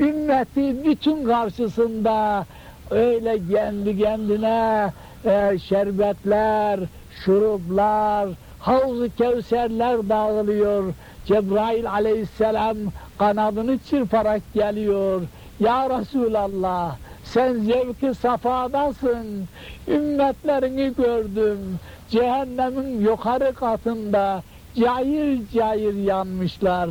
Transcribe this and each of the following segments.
ümmeti bütün karşısında öyle kendi kendine e, şerbetler, şuruplar, havz-ı kevserler dağılıyor. Cebrail aleyhisselam kanadını çırparak geliyor. Ya Resulallah sen zevki safadasın. Ümmetlerini gördüm. Cehennemin yukarı katında cayır cayır yanmışlar.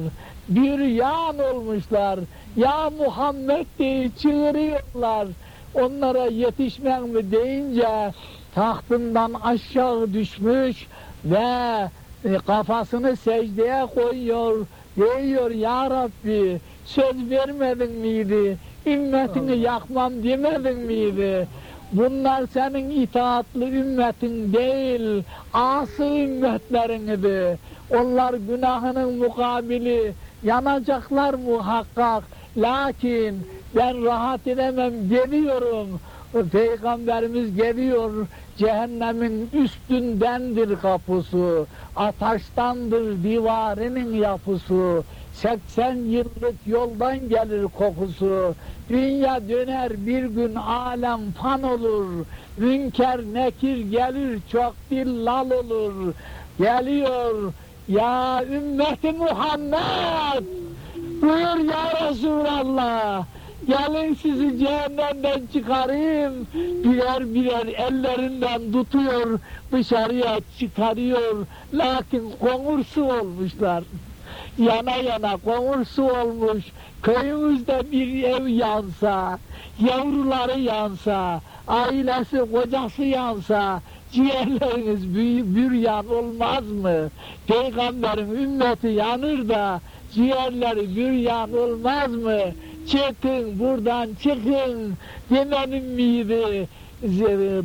Bir yan olmuşlar. Ya Muhammed diye çığırıyorlar. Onlara yetişmen mi deyince tahtından aşağı düşmüş ve e, kafasını secdeye koyuyor. Diyor ya Rabbi söz vermedin miydi? Ümmetini yakmam demedin miydi? Bunlar senin itaatlı ümmetin değil, ası ümmetlerinidir. Onlar günahının mukabili yanacaklar muhakkak. Lakin ben rahat edemem geliyorum. Peygamberimiz geliyor cehennemin üstündendir kapısı, ataştandır divarının yapısı, 80 yıllık yoldan gelir kokusu, dünya döner bir gün alem fan olur, münker nekir gelir çok dillal olur, geliyor ya ümmeti Muhammed, buyur ya Resulallah, Gelin sizi cehennemden çıkarayım. Birer birer ellerinden tutuyor, dışarıya çıkarıyor. Lakin konur su olmuşlar. Yana yana konur su olmuş. Köyümüzde bir ev yansa, yavruları yansa, ailesi, kocası yansa, ciğerleriniz büryan olmaz mı? Peygamberin ümmeti yanır da ciğerleri büryan olmaz mı? çıkın buradan çıkın demedim miydi?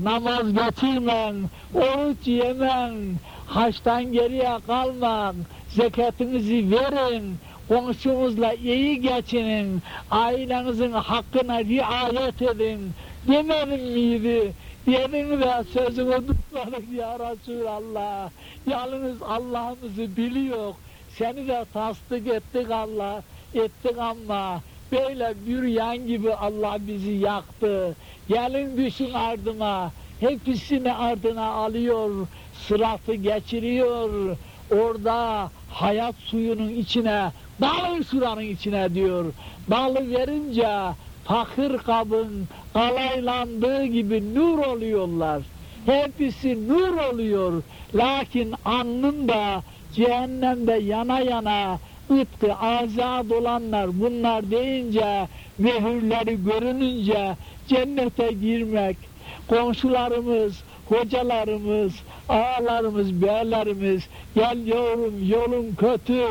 Namaz getirmen oruç yemen. Haçtan geriye kalman. Zekatınızı verin. Komşunuzla iyi geçinin. Ailenizin hakkına riayet edin. Demedim miydi Yemin ve sözümü tutmadık ya Resulallah. Yalnız Allah'ımızı biliyor. Seni de tasdik ettik Allah. Ettik ama Böyle bir yan gibi Allah bizi yaktı. Gelin düşün ardıma. Hepsini ardına alıyor. Sıratı geçiriyor. Orada hayat suyunun içine, dalın suranın içine diyor. Dalı verince fakir kabın kalaylandığı gibi nur oluyorlar. Hepsi nur oluyor. Lakin alnında cehennemde yana yana ıtkı azad olanlar bunlar deyince mühürleri görününce cennete girmek komşularımız hocalarımız, ağalarımız, beylerimiz, gel yavrum yolun kötü,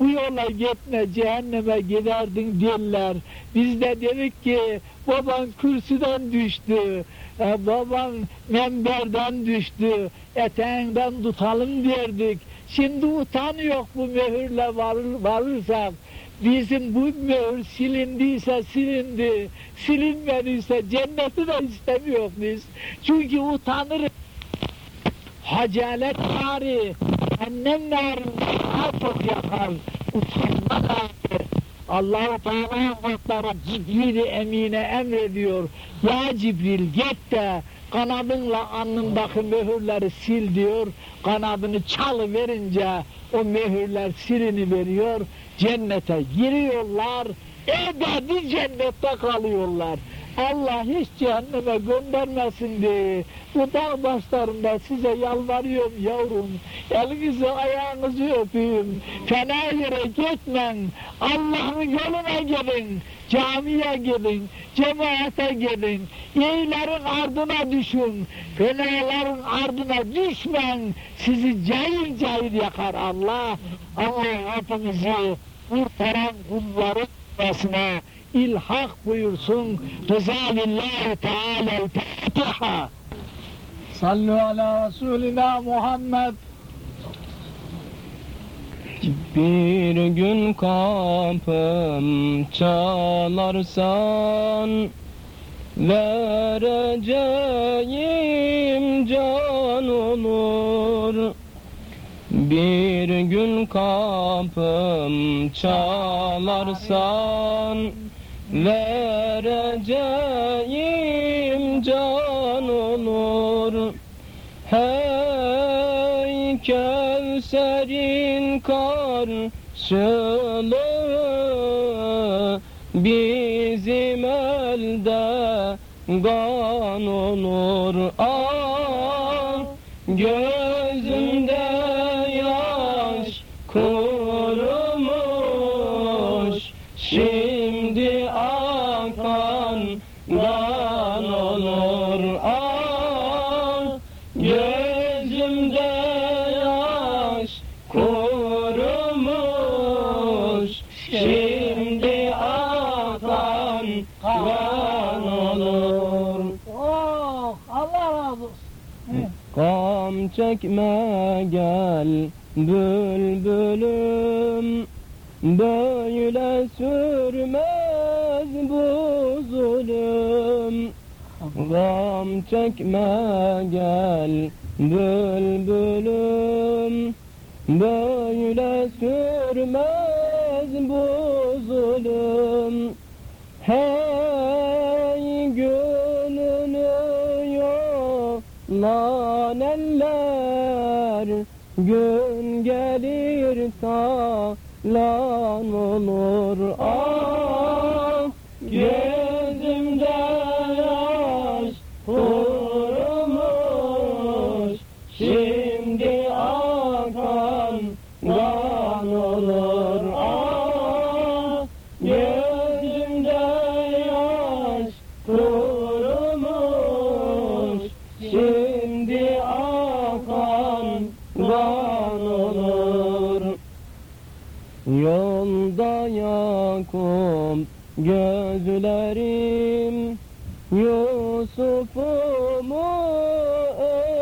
bu yola gitme cehenneme giderdin derler. Biz de dedik ki baban kürsüden düştü, e, baban menberden düştü, eteğinden tutalım derdik. Şimdi utanıyor bu mühürle varır, varırsak, bizim bu mühür silindiyse silindi, silinmediyse cenneti de istemiyor biz. Çünkü utanırız. Hacalet nari, annem narı daha çok yakar, utanma narı. Allah-u Teala Hazretleri Cibril-i Emine emrediyor. Ya Cibril git de kanadınla alnındaki mühürleri sil diyor. Kanadını çalı verince o mühürler silini veriyor. Cennete giriyorlar. Ebedi cennette kalıyorlar. Allah hiç cehenneme göndermesin diye bu dağ başlarında size yalvarıyorum yavrum. Elinizi ayağınızı öpeyim. Fena yere gitmen. Allah'ın yoluna gelin. Camiye gelin. Cemaate gelin. İyilerin ardına düşün. Fenaların ardına düşmen. Sizi cayır cayır yakar Allah. Allah hepimizi kurtaran kulların arasına ilhak buyursun. Rıza lillahi teala Fatiha. Sallu ala Resulina Muhammed. Bir gün kapım çalarsan Vereceğim can olur Bir gün kapım çalarsan vereceğim can olur. Hey Kevser'in karşılığı Bizim elde gan olur. Ah gözümde çekme gel bülbülüm Böyle sürmez bu zulüm. Gam çekme gel bülbülüm Böyle sürmez bu zulüm. Hey yollan eller Gün gelir talan olur. Ah kan olur. Yolda Yakup gözlerim Yusuf'umu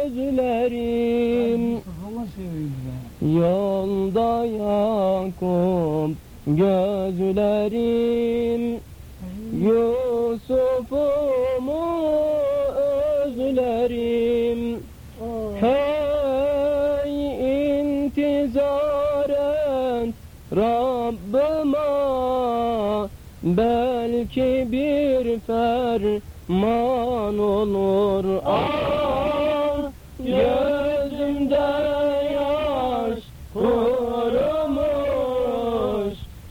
özlerim. Yolda Yakup gözlerim Yusuf'umu özlerim Belki bir ferman olur. Ah gözümde yaş kurumuş.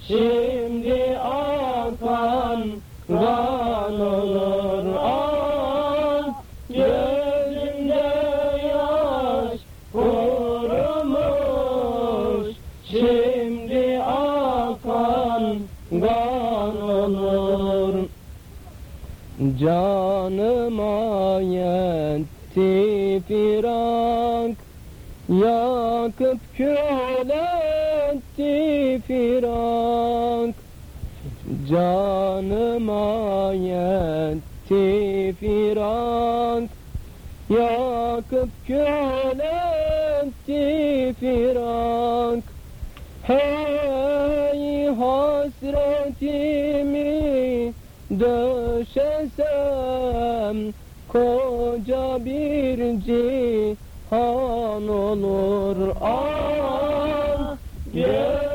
Şimdi Canıma yetti firak Yakıp kül etti firak. Canıma yetti firak Yakıp kül etti firak. Hey hasretimi döşesem Koca bir cihan olur. Ah gözümde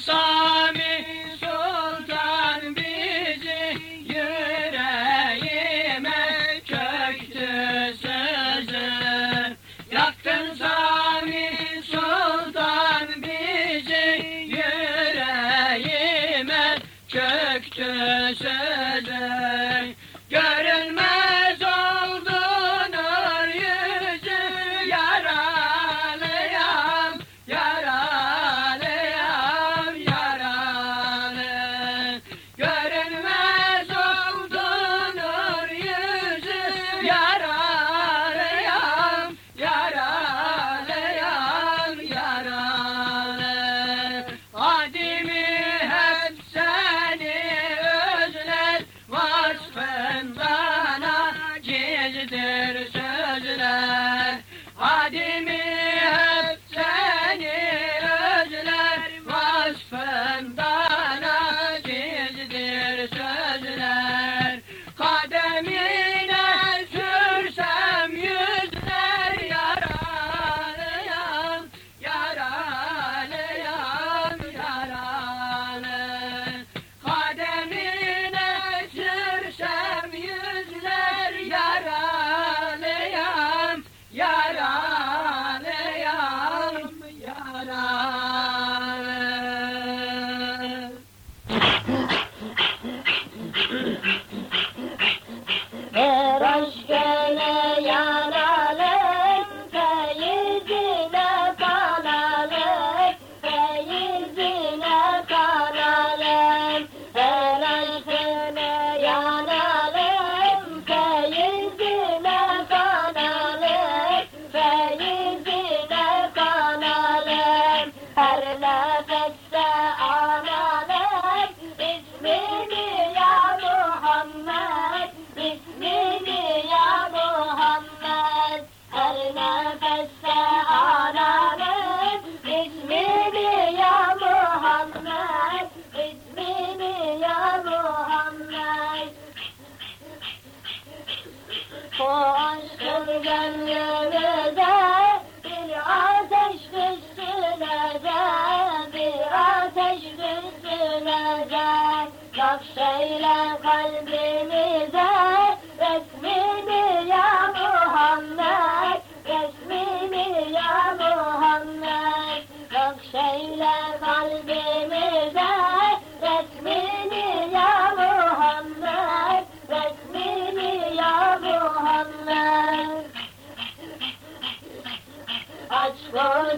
Swami.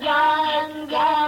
Ganga.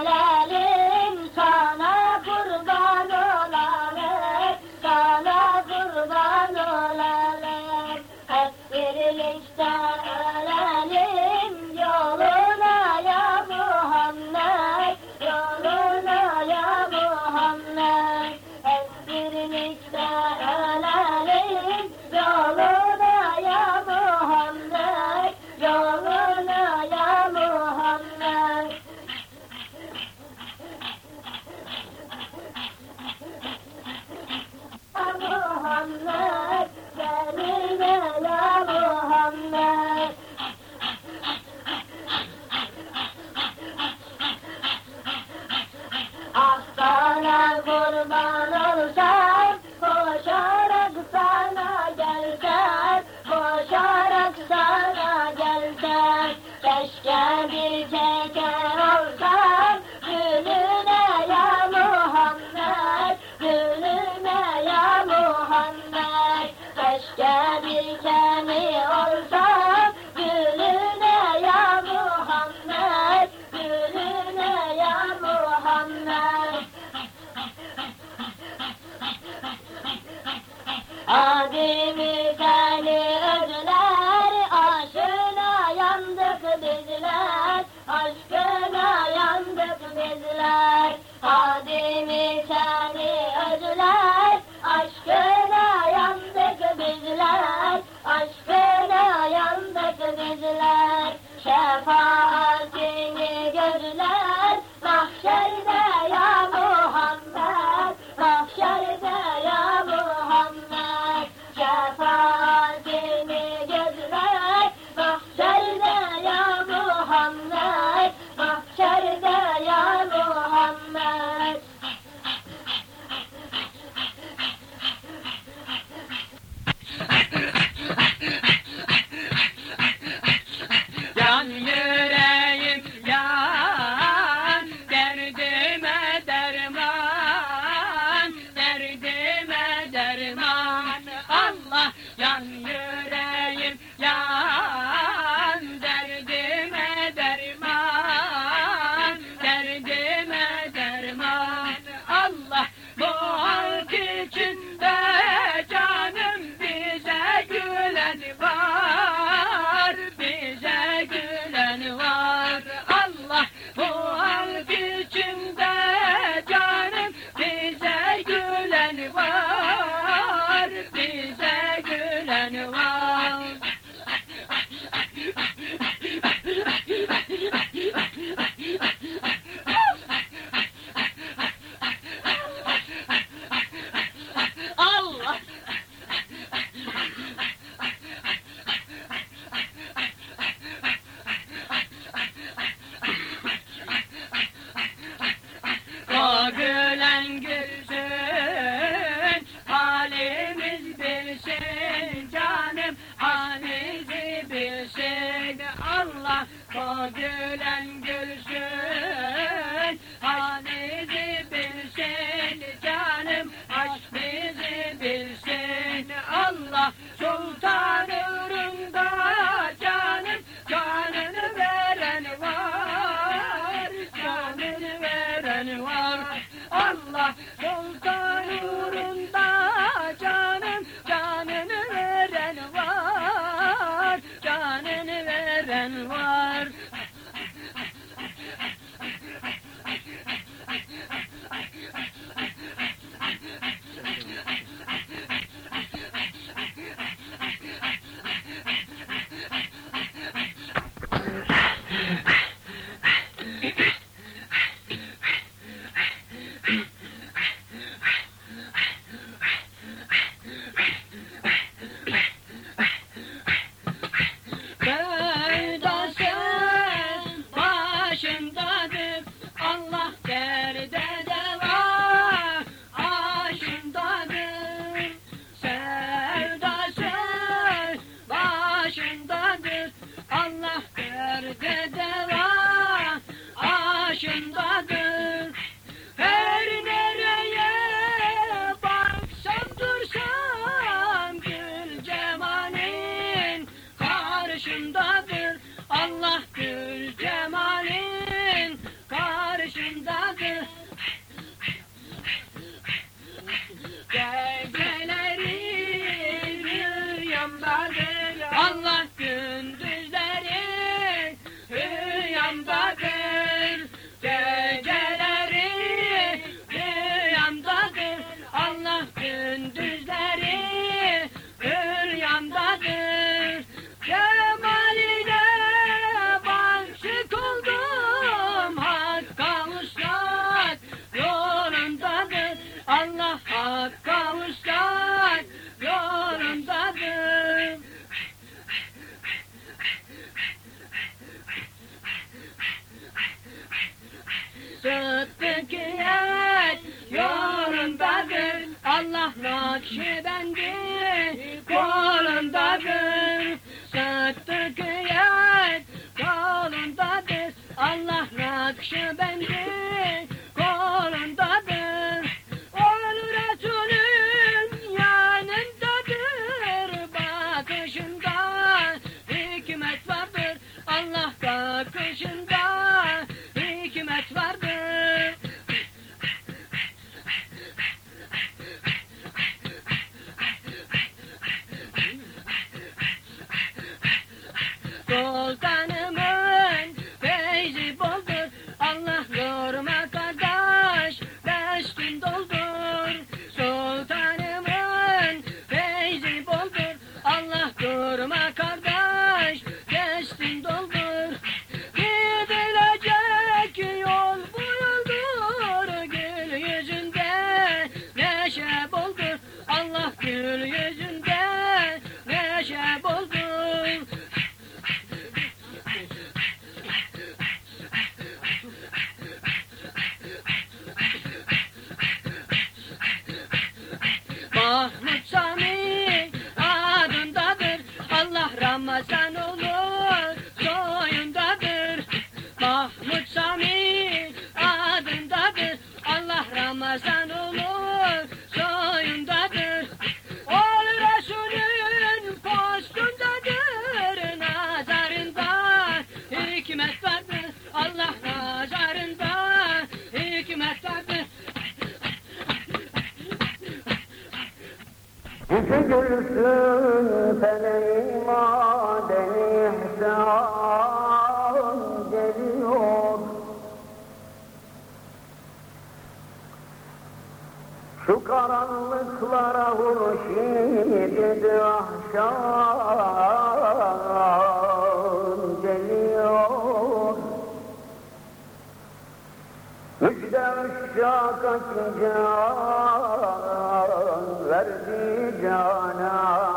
Allah Nakşibendi kolundadır. Sattı kıyet kolundadır. Allah Nakşibendi Yeah. Şu karanlıklara hurşit ahşam geliyor. Müjde جاك جان وردي جانا.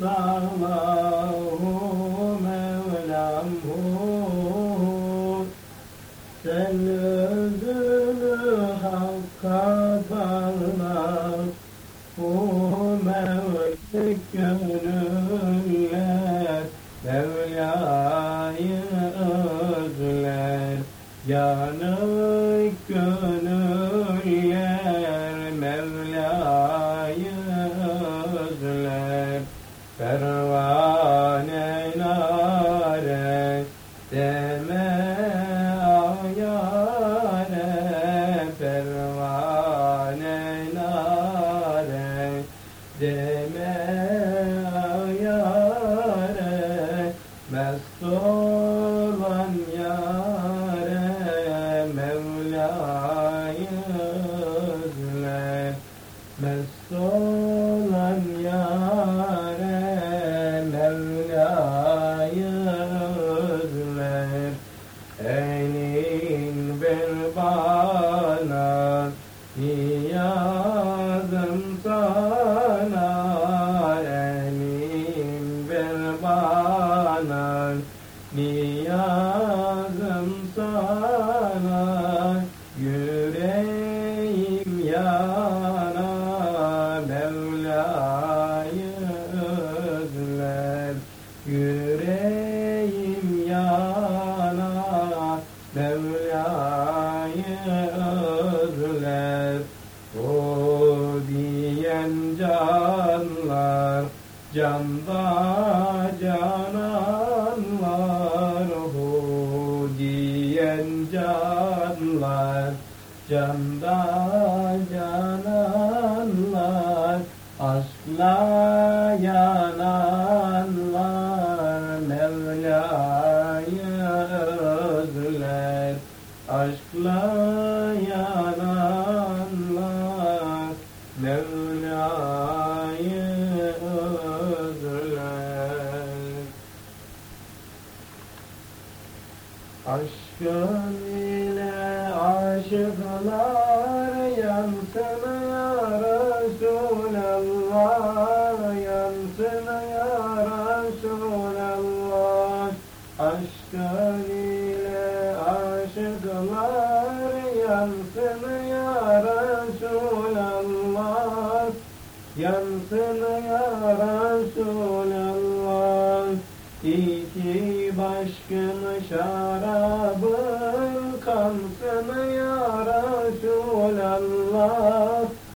Bye. Cananlar Aşkla كم شراب الخمس يا رسول الله.